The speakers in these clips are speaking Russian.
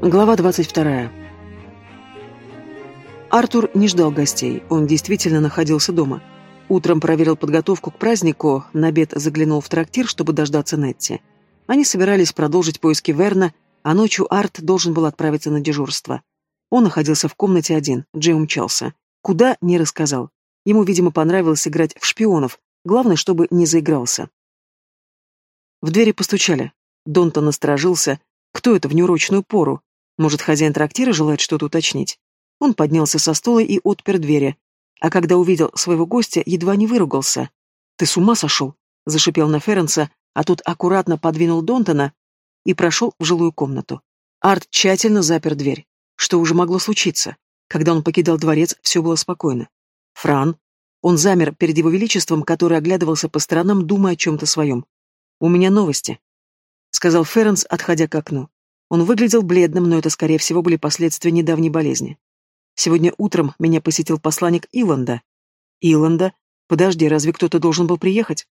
Глава 22. Артур не ждал гостей, он действительно находился дома. Утром проверил подготовку к празднику, на обед заглянул в трактир, чтобы дождаться Нетти. Они собирались продолжить поиски Верна, а ночью Арт должен был отправиться на дежурство. Он находился в комнате один, Джей умчался. Куда, не рассказал. Ему, видимо, понравилось играть в шпионов, главное, чтобы не заигрался. В двери постучали. Донтон насторожился. Кто это в неурочную пору? Может, хозяин трактира желает что-то уточнить? Он поднялся со стула и отпер двери. А когда увидел своего гостя, едва не выругался. «Ты с ума сошел?» — зашипел на Ференса, а тот аккуратно подвинул Донтона и прошел в жилую комнату. Арт тщательно запер дверь. Что уже могло случиться? Когда он покидал дворец, все было спокойно. Фран. Он замер перед его величеством, который оглядывался по сторонам, думая о чем-то своем. «У меня новости», — сказал Ференс, отходя к окну. Он выглядел бледным, но это, скорее всего, были последствия недавней болезни. Сегодня утром меня посетил посланник Иланда. Иланда? Подожди, разве кто-то должен был приехать?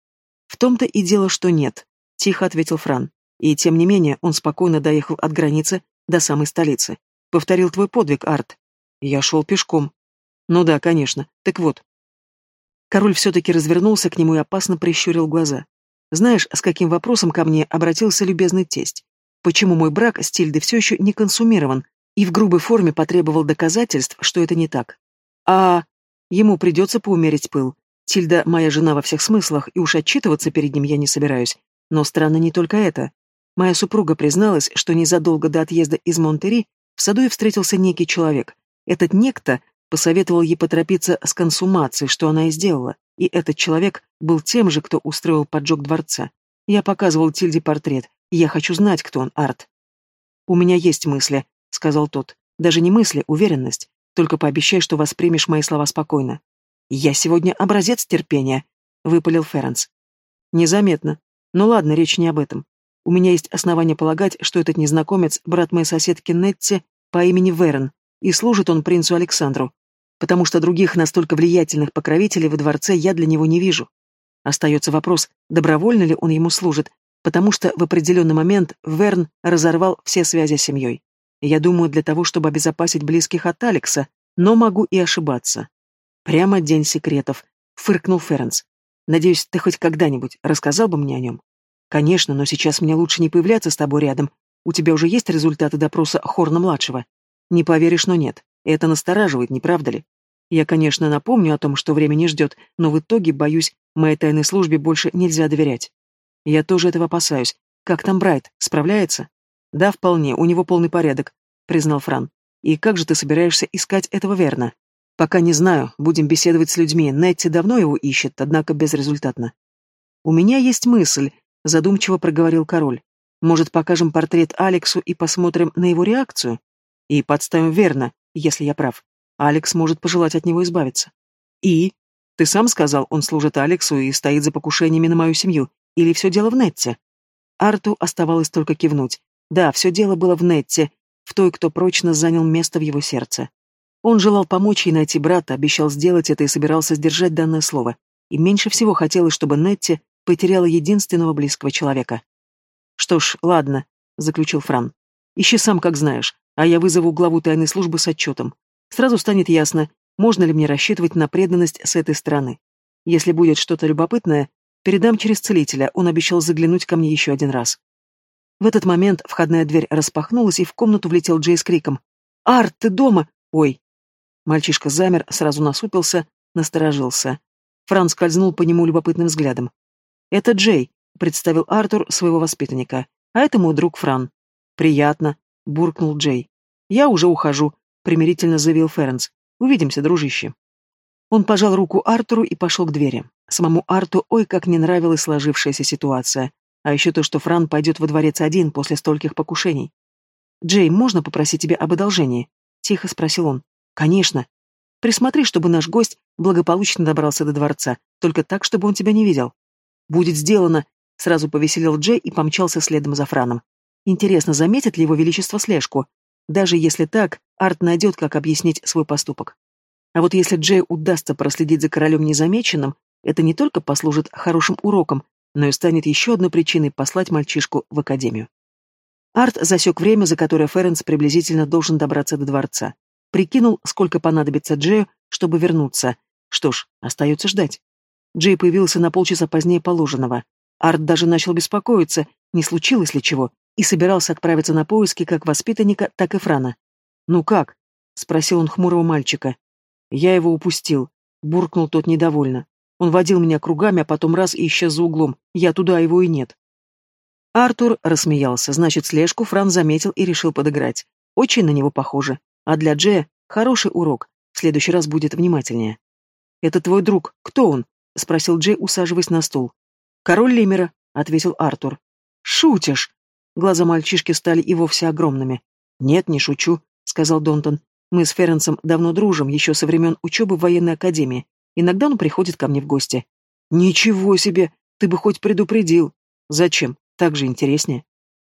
В том-то и дело, что нет, тихо ответил Фран. И тем не менее, он спокойно доехал от границы до самой столицы. Повторил твой подвиг, Арт. Я шел пешком. Ну да, конечно. Так вот. Король все-таки развернулся к нему и опасно прищурил глаза. Знаешь, с каким вопросом ко мне обратился любезный тесть? Почему мой брак с Тильдой все еще не консумирован, и в грубой форме потребовал доказательств, что это не так. А ему придется поумерить пыл. Тильда моя жена во всех смыслах, и уж отчитываться перед ним я не собираюсь. Но странно не только это. Моя супруга призналась, что незадолго до отъезда из Монтери в саду и встретился некий человек. Этот некто посоветовал ей поторопиться с консумацией, что она и сделала, и этот человек был тем же, кто устроил поджог дворца. Я показывал Тильде портрет, я хочу знать, кто он, Арт. У меня есть мысли, сказал тот. Даже не мысли, уверенность. Только пообещай, что воспримешь мои слова спокойно. Я сегодня образец терпения, выпалил Ференс. Незаметно. Ну ладно, речь не об этом. У меня есть основания полагать, что этот незнакомец — брат моей соседки Нетти по имени Верен, и служит он принцу Александру, потому что других настолько влиятельных покровителей во дворце я для него не вижу. Остается вопрос, добровольно ли он ему служит, потому что в определенный момент Верн разорвал все связи с семьей. Я думаю, для того, чтобы обезопасить близких от Алекса, но могу и ошибаться. Прямо день секретов, фыркнул Ференс. Надеюсь, ты хоть когда-нибудь рассказал бы мне о нем? Конечно, но сейчас мне лучше не появляться с тобой рядом. У тебя уже есть результаты допроса Хорна-младшего? Не поверишь, но нет. Это настораживает, не правда ли? Я, конечно, напомню о том, что время не ждет, но в итоге, боюсь, моей тайной службе больше нельзя доверять. Я тоже этого опасаюсь. Как там Брайт? Справляется? Да, вполне, у него полный порядок, признал Фран. И как же ты собираешься искать этого верно? Пока не знаю, будем беседовать с людьми. Нетти давно его ищет, однако безрезультатно. У меня есть мысль, задумчиво проговорил король. Может, покажем портрет Алексу и посмотрим на его реакцию? И подставим верно, если я прав. Алекс может пожелать от него избавиться. И? Ты сам сказал, он служит Алексу и стоит за покушениями на мою семью. Или все дело в Нетте? Арту оставалось только кивнуть. Да, все дело было в Нетте, в той, кто прочно занял место в его сердце. Он желал помочь ей найти брата, обещал сделать это и собирался сдержать данное слово. И меньше всего хотелось, чтобы Нетти потеряла единственного близкого человека. «Что ж, ладно», — заключил Фран. «Ищи сам, как знаешь, а я вызову главу тайной службы с отчетом. Сразу станет ясно, можно ли мне рассчитывать на преданность с этой стороны. Если будет что-то любопытное, Передам через целителя, он обещал заглянуть ко мне еще один раз. В этот момент входная дверь распахнулась, и в комнату влетел Джей с криком. «Арт, ты дома? Ой!» Мальчишка замер, сразу насупился, насторожился. Франц скользнул по нему любопытным взглядом. «Это Джей», — представил Артур своего воспитанника. «А это мой друг Фран». «Приятно», — буркнул Джей. «Я уже ухожу», — примирительно заявил Ференс. «Увидимся, дружище». Он пожал руку Артуру и пошел к двери. Самому Арту ой как не нравилась сложившаяся ситуация. А еще то, что Фран пойдет во дворец один после стольких покушений. «Джей, можно попросить тебя об одолжении?» — тихо спросил он. «Конечно. Присмотри, чтобы наш гость благополучно добрался до дворца, только так, чтобы он тебя не видел». «Будет сделано», — сразу повеселил Джей и помчался следом за Франом. «Интересно, заметит ли его величество слежку? Даже если так, Арт найдет, как объяснить свой поступок. А вот если Джей удастся проследить за королем незамеченным, это не только послужит хорошим уроком, но и станет еще одной причиной послать мальчишку в академию. Арт засек время, за которое Ференс приблизительно должен добраться до дворца. Прикинул, сколько понадобится Джею, чтобы вернуться. Что ж, остается ждать. Джей появился на полчаса позднее положенного. Арт даже начал беспокоиться, не случилось ли чего, и собирался отправиться на поиски как воспитанника, так и Франа. «Ну как?» — спросил он хмурого мальчика. «Я его упустил», — буркнул тот недовольно. Он водил меня кругами, а потом раз и исчез за углом. Я туда, его и нет. Артур рассмеялся, значит, слежку Фран заметил и решил подыграть. Очень на него похоже. А для Джея хороший урок. В следующий раз будет внимательнее. «Это твой друг. Кто он?» — спросил Джей, усаживаясь на стул. «Король Лимера», — ответил Артур. «Шутишь?» Глаза мальчишки стали и вовсе огромными. «Нет, не шучу», — сказал Донтон. «Мы с Ференсом давно дружим, еще со времен учебы в военной академии. Иногда он приходит ко мне в гости. «Ничего себе! Ты бы хоть предупредил!» «Зачем? Так же интереснее».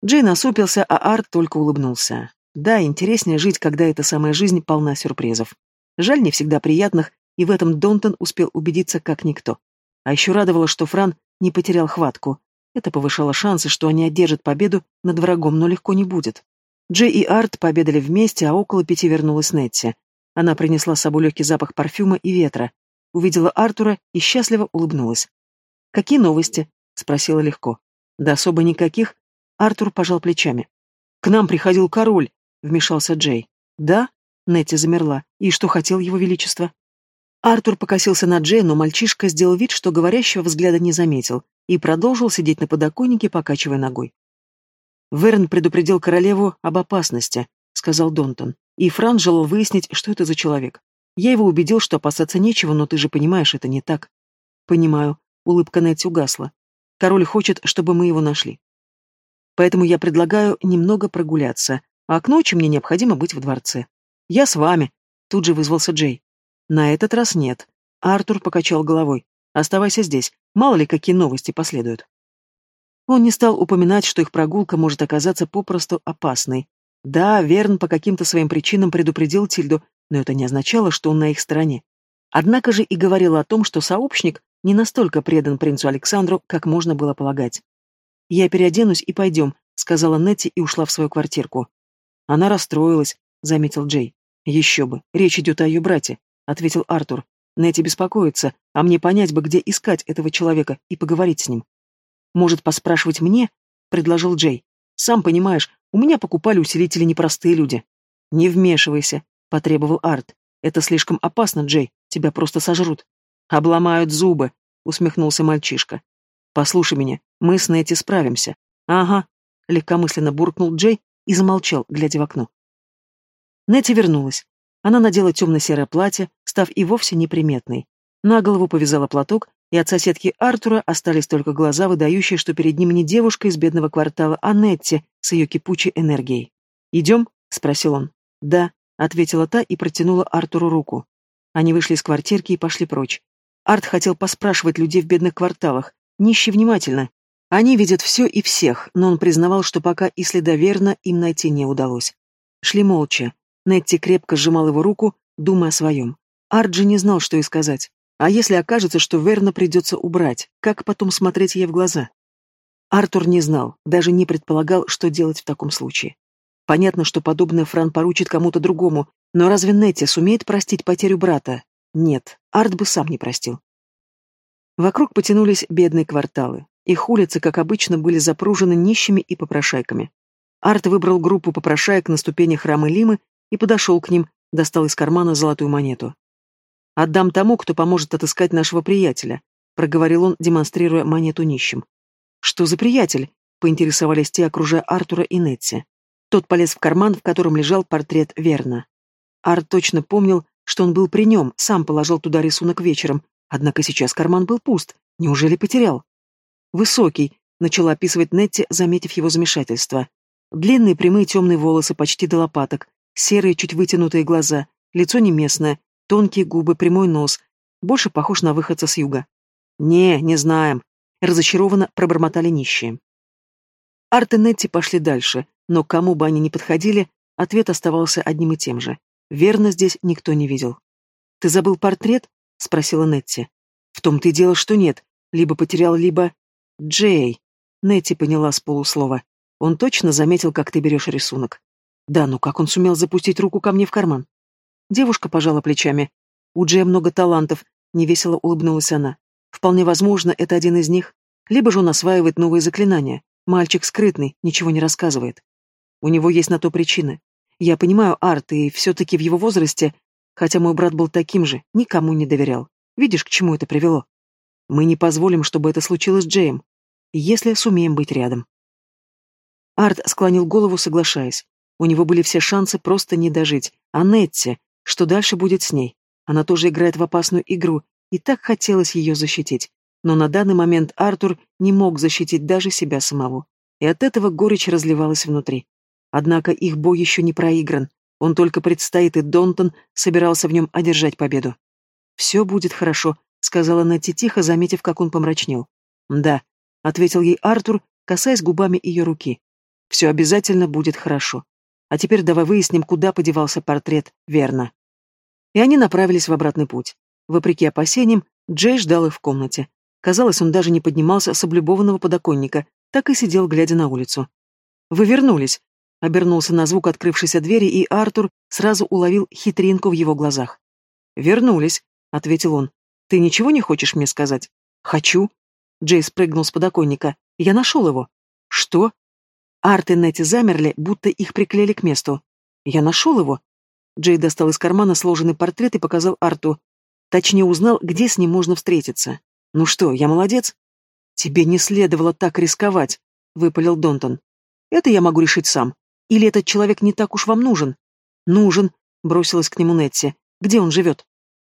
Джей насупился, а Арт только улыбнулся. Да, интереснее жить, когда эта самая жизнь полна сюрпризов. Жаль, не всегда приятных, и в этом Донтон успел убедиться как никто. А еще радовало, что Фран не потерял хватку. Это повышало шансы, что они одержат победу над врагом, но легко не будет. Джей и Арт пообедали вместе, а около пяти вернулась Нетти. Она принесла с собой легкий запах парфюма и ветра увидела Артура и счастливо улыбнулась. «Какие новости?» — спросила легко. «Да особо никаких». Артур пожал плечами. «К нам приходил король», — вмешался Джей. «Да?» — Нетти замерла. «И что хотел его величество?» Артур покосился на Джей, но мальчишка сделал вид, что говорящего взгляда не заметил, и продолжил сидеть на подоконнике, покачивая ногой. «Верн предупредил королеву об опасности», — сказал Донтон, и Фран желал выяснить, что это за человек. Я его убедил, что опасаться нечего, но ты же понимаешь, это не так. Понимаю. Улыбка Нетти угасла. Король хочет, чтобы мы его нашли. Поэтому я предлагаю немного прогуляться, а к ночи мне необходимо быть в дворце. Я с вами. Тут же вызвался Джей. На этот раз нет. Артур покачал головой. Оставайся здесь. Мало ли, какие новости последуют. Он не стал упоминать, что их прогулка может оказаться попросту опасной. Да, Верн по каким-то своим причинам предупредил Тильду, но это не означало, что он на их стороне. Однако же и говорил о том, что сообщник не настолько предан принцу Александру, как можно было полагать. «Я переоденусь и пойдем», — сказала Нетти и ушла в свою квартирку. Она расстроилась, — заметил Джей. «Еще бы, речь идет о ее брате», — ответил Артур. «Нетти беспокоится, а мне понять бы, где искать этого человека и поговорить с ним». «Может, поспрашивать мне?» — предложил Джей. «Сам понимаешь, у меня покупали усилители непростые люди». «Не вмешивайся», — потребовал Арт. «Это слишком опасно, Джей. Тебя просто сожрут». «Обломают зубы», — усмехнулся мальчишка. «Послушай меня, мы с Нетти справимся». «Ага», — легкомысленно буркнул Джей и замолчал, глядя в окно. Нетти вернулась. Она надела темно-серое платье, став и вовсе неприметной. На голову повязала платок, и от соседки Артура остались только глаза, выдающие, что перед ним не девушка из бедного квартала, а Нетти с ее кипучей энергией. «Идем?» — спросил он. «Да», — ответила та и протянула Артуру руку. Они вышли из квартирки и пошли прочь. Арт хотел поспрашивать людей в бедных кварталах, нищий внимательно. Они видят все и всех, но он признавал, что пока и следа верно им найти не удалось. Шли молча. Нетти крепко сжимал его руку, думая о своем. Арт же не знал, что и сказать. А если окажется, что Верна придется убрать, как потом смотреть ей в глаза? Артур не знал, даже не предполагал, что делать в таком случае. Понятно, что подобное Фран поручит кому-то другому, но разве Нетти сумеет простить потерю брата? Нет, Арт бы сам не простил. Вокруг потянулись бедные кварталы. Их улицы, как обычно, были запружены нищими и попрошайками. Арт выбрал группу попрошаек на ступенях храма Лимы и подошел к ним, достал из кармана золотую монету. «Отдам тому, кто поможет отыскать нашего приятеля», — проговорил он, демонстрируя монету нищим. «Что за приятель?» — поинтересовались те, окружая Артура и Нетти. Тот полез в карман, в котором лежал портрет Верна. Арт точно помнил, что он был при нем, сам положил туда рисунок вечером, однако сейчас карман был пуст. Неужели потерял? «Высокий», — начала описывать Нетти, заметив его замешательство. Длинные прямые темные волосы почти до лопаток, серые чуть вытянутые глаза, лицо не местное, тонкие губы, прямой нос. Больше похож на выходца с юга. «Не, не знаем», — разочарованно пробормотали нищие. Арт и Нетти пошли дальше, но кому бы они ни подходили, ответ оставался одним и тем же. Верно здесь никто не видел. «Ты забыл портрет?» — спросила Нетти. «В том-то и дело, что нет. Либо потерял, либо...» «Джей!» — Нетти поняла с полуслова. Он точно заметил, как ты берешь рисунок. Да, ну как он сумел запустить руку ко мне в карман? Девушка пожала плечами. У Джея много талантов, невесело улыбнулась она. Вполне возможно, это один из них. Либо же он осваивает новые заклинания. Мальчик скрытный, ничего не рассказывает. У него есть на то причины. Я понимаю арт, и все-таки в его возрасте, хотя мой брат был таким же, никому не доверял. Видишь, к чему это привело? Мы не позволим, чтобы это случилось с Джеем, если сумеем быть рядом. Арт склонил голову, соглашаясь. У него были все шансы просто не дожить. А Нетти, что дальше будет с ней? Она тоже играет в опасную игру, и так хотелось ее защитить. Но на данный момент Артур не мог защитить даже себя самого. И от этого горечь разливалась внутри. Однако их бой еще не проигран. Он только предстоит, и Донтон собирался в нем одержать победу. «Все будет хорошо», — сказала Нетти тихо, заметив, как он помрачнел. «Да», — ответил ей Артур, касаясь губами ее руки. «Все обязательно будет хорошо. А теперь давай выясним, куда подевался портрет Верна». И они направились в обратный путь. Вопреки опасениям, Джей ждал их в комнате. Казалось, он даже не поднимался с облюбованного подоконника, так и сидел, глядя на улицу. «Вы вернулись», — обернулся на звук открывшейся двери, и Артур сразу уловил хитринку в его глазах. «Вернулись», — ответил он. «Ты ничего не хочешь мне сказать?» «Хочу». Джей спрыгнул с подоконника. «Я нашел его». «Что?» Арт и Нетти замерли, будто их приклеили к месту. «Я нашел его». Джей достал из кармана сложенный портрет и показал Арту. Точнее, узнал, где с ним можно встретиться. «Ну что, я молодец?» «Тебе не следовало так рисковать», — выпалил Донтон. «Это я могу решить сам. Или этот человек не так уж вам нужен?» «Нужен», — бросилась к нему Нетти. «Где он живет?»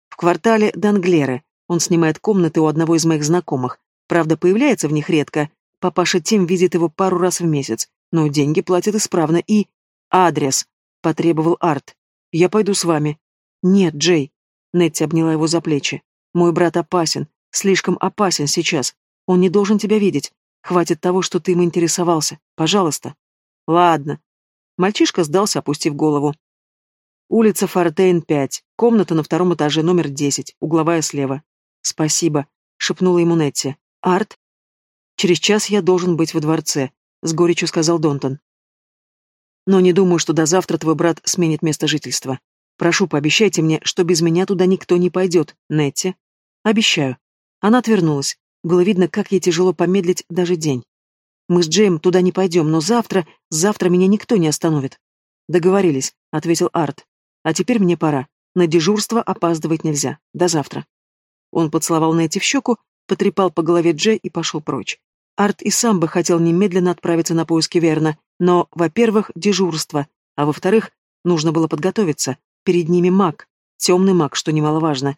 «В квартале Данглеры. Он снимает комнаты у одного из моих знакомых. Правда, появляется в них редко. Папаша Тим видит его пару раз в месяц, но деньги платит исправно и... Адрес, потребовал Арт. Я пойду с вами. Нет, Джей. Нетти обняла его за плечи. Мой брат опасен, слишком опасен сейчас. Он не должен тебя видеть. Хватит того, что ты им интересовался. Пожалуйста. Ладно. Мальчишка сдался, опустив голову. Улица Фортейн, 5. Комната на втором этаже, номер 10, угловая слева. Спасибо, шепнула ему Нетти. Арт? Через час я должен быть во дворце, с горечью сказал Донтон. Но не думаю, что до завтра твой брат сменит место жительства. Прошу, пообещайте мне, что без меня туда никто не пойдет, Нетти. Обещаю. Она отвернулась. Было видно, как ей тяжело помедлить даже день. Мы с Джейм туда не пойдем, но завтра, завтра меня никто не остановит. Договорились, ответил Арт. А теперь мне пора. На дежурство опаздывать нельзя. До завтра. Он поцеловал Нетти в щеку, потрепал по голове Джей и пошел прочь. Арт и сам бы хотел немедленно отправиться на поиски Верна, но, во-первых, дежурство, а во-вторых, нужно было подготовиться. Перед ними маг, темный маг, что немаловажно.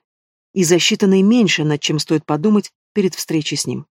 И засчитанный меньше, над чем стоит подумать перед встречей с ним.